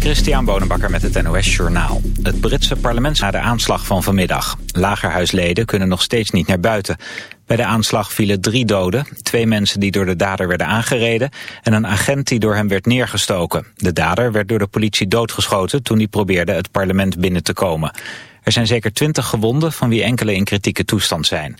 Christian Bonenbakker met het NOS Journaal. Het Britse parlement na de aanslag van vanmiddag. Lagerhuisleden kunnen nog steeds niet naar buiten. Bij de aanslag vielen drie doden, twee mensen die door de dader werden aangereden... en een agent die door hem werd neergestoken. De dader werd door de politie doodgeschoten toen hij probeerde het parlement binnen te komen. Er zijn zeker twintig gewonden van wie enkele in kritieke toestand zijn.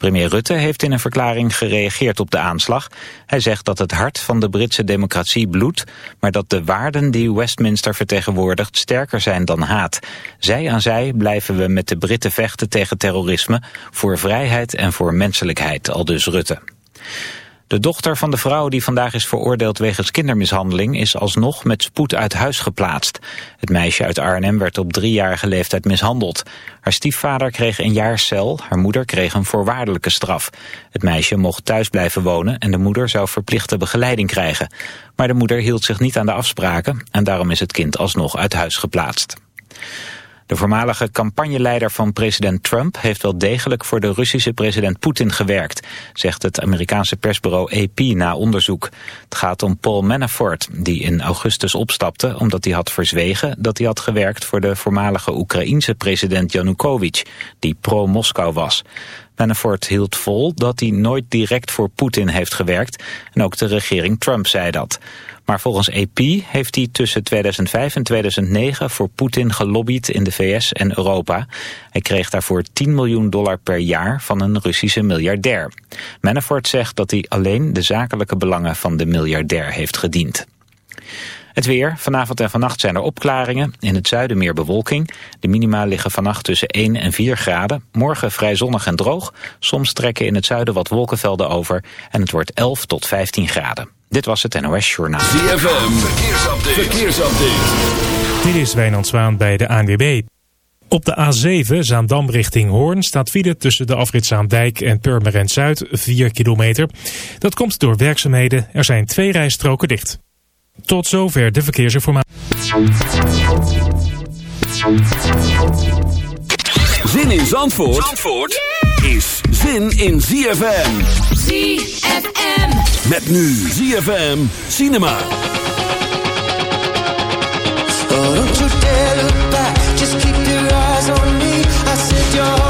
Premier Rutte heeft in een verklaring gereageerd op de aanslag. Hij zegt dat het hart van de Britse democratie bloedt... maar dat de waarden die Westminster vertegenwoordigt sterker zijn dan haat. Zij aan zij blijven we met de Britten vechten tegen terrorisme... voor vrijheid en voor menselijkheid, aldus Rutte. De dochter van de vrouw die vandaag is veroordeeld wegens kindermishandeling is alsnog met spoed uit huis geplaatst. Het meisje uit Arnhem werd op driejarige leeftijd mishandeld. Haar stiefvader kreeg een jaar cel, haar moeder kreeg een voorwaardelijke straf. Het meisje mocht thuis blijven wonen en de moeder zou verplichte begeleiding krijgen. Maar de moeder hield zich niet aan de afspraken en daarom is het kind alsnog uit huis geplaatst. De voormalige campagneleider van president Trump heeft wel degelijk voor de Russische president Poetin gewerkt, zegt het Amerikaanse persbureau AP na onderzoek. Het gaat om Paul Manafort, die in augustus opstapte omdat hij had verzwegen dat hij had gewerkt voor de voormalige Oekraïense president Yanukovych, die pro-Moskou was. Manafort hield vol dat hij nooit direct voor Poetin heeft gewerkt en ook de regering Trump zei dat. Maar volgens AP heeft hij tussen 2005 en 2009 voor Poetin gelobbyd in de VS en Europa. Hij kreeg daarvoor 10 miljoen dollar per jaar van een Russische miljardair. Manafort zegt dat hij alleen de zakelijke belangen van de miljardair heeft gediend. Het weer. Vanavond en vannacht zijn er opklaringen. In het zuiden meer bewolking. De minima liggen vannacht tussen 1 en 4 graden. Morgen vrij zonnig en droog. Soms trekken in het zuiden wat wolkenvelden over. En het wordt 11 tot 15 graden. Dit was het NOS Journaal. ZFM. Verkeersupdate. Verkeersupdate. Dit is Wijnand Zwaan bij de ANWB. Op de A7 Zaandam richting Hoorn staat file tussen de afrit Zaandijk en Purmerend Zuid 4 kilometer. Dat komt door werkzaamheden. Er zijn twee rijstroken dicht. Tot zover de verkeersinformatie. Zin in Zandvoort, Zandvoort is zin in ZFM. ZFM. Met nu ZFM Cinema. Oh, don't you dare look back. Just keep your eyes on me. I said you're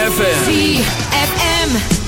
ZFM. ZFM.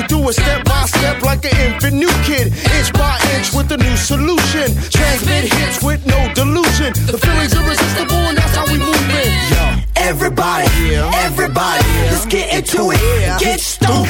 you do it step by step like an infant new kid, inch by inch with a new solution. Transmit hits with no delusion. The feeling's irresistible, and that's how we move it. Everybody, everybody, let's get into it. Get stoned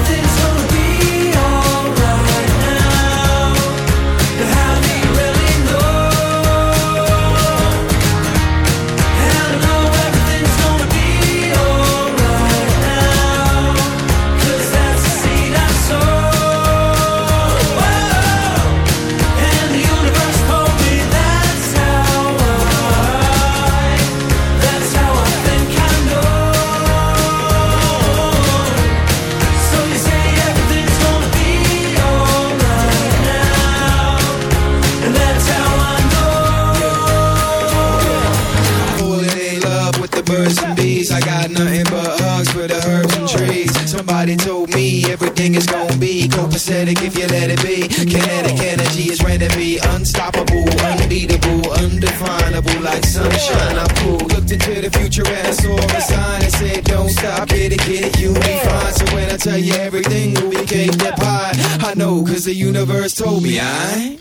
right?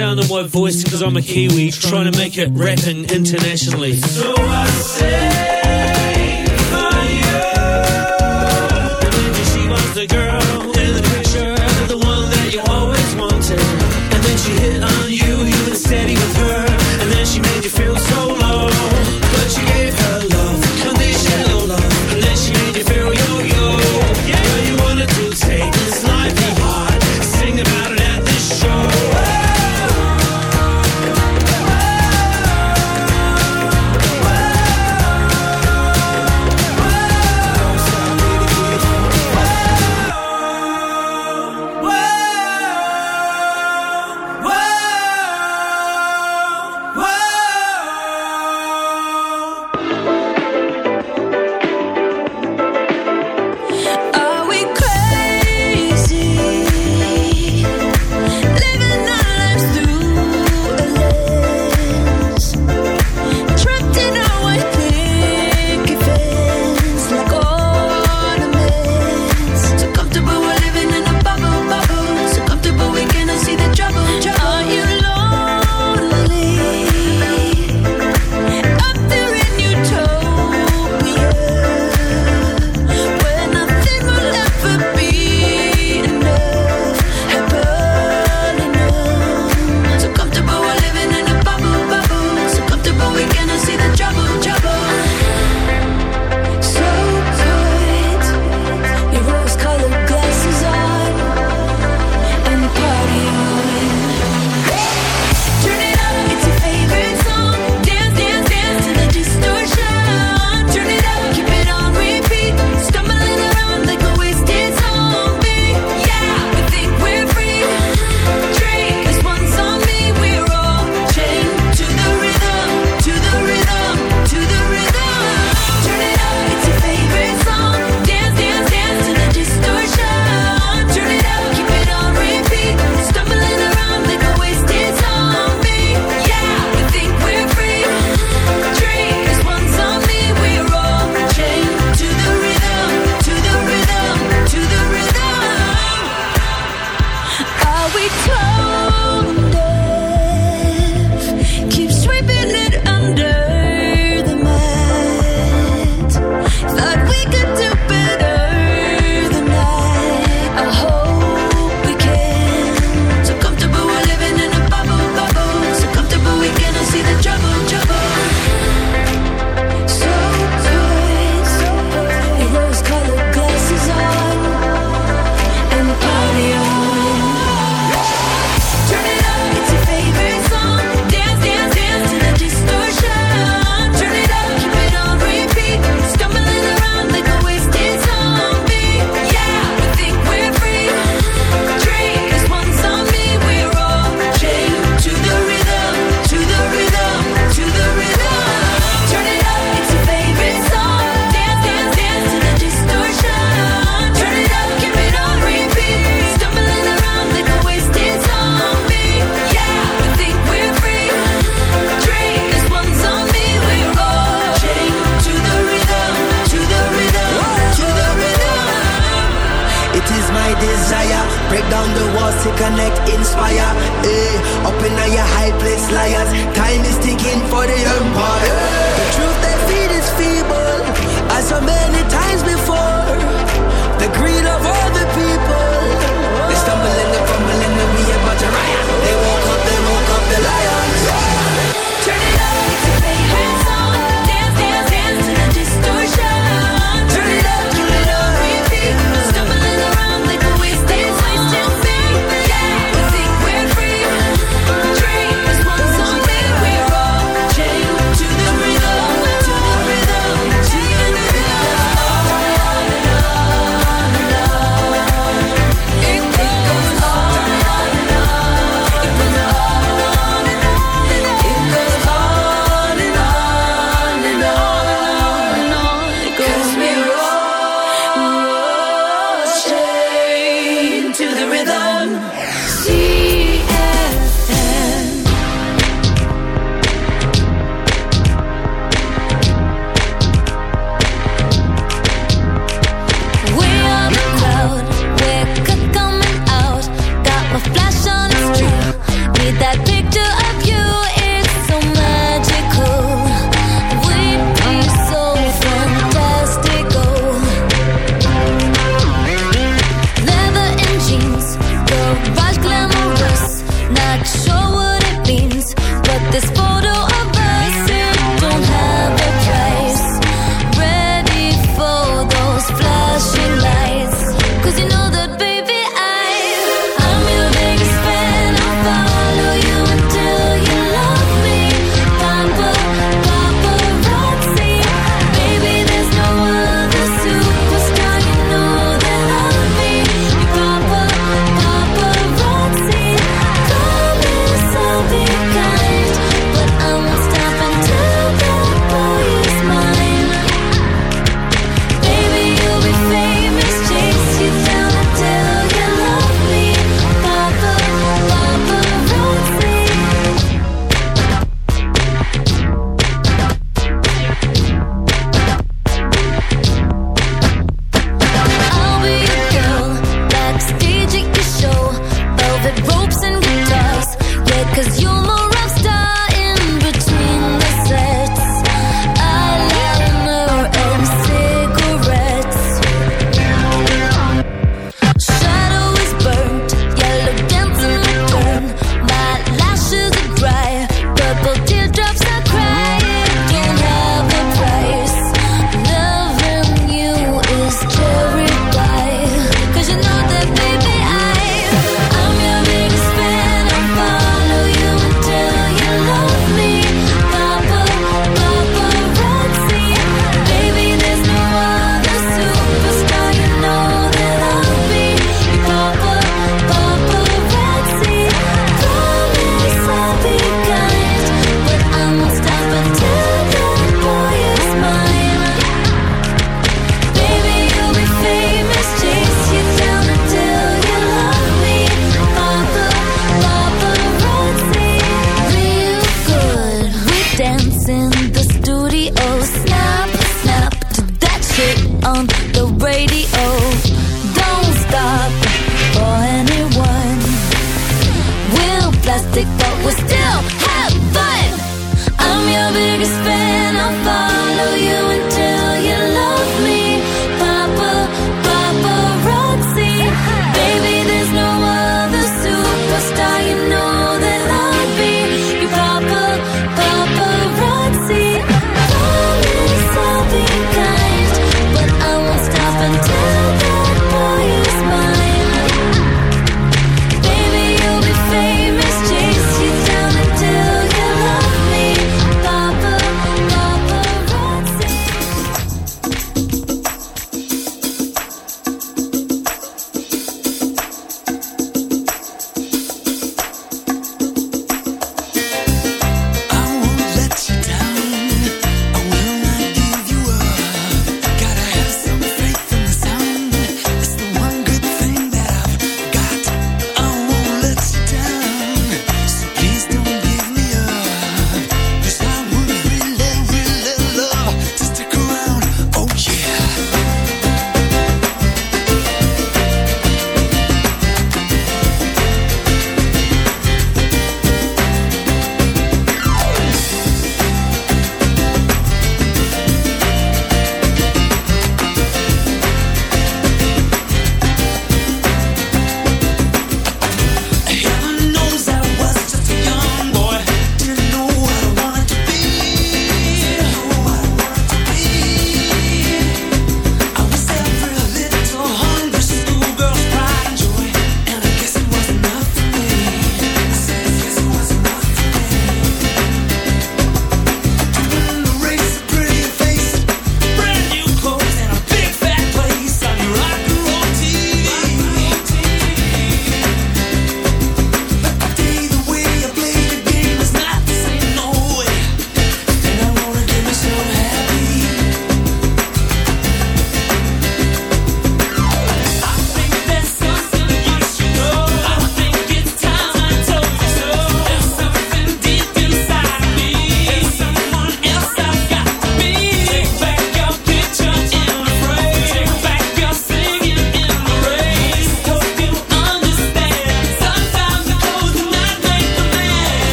sound of my voice because I'm a Kiwi, trying to make it rapping internationally. So I say for you. She was the girl.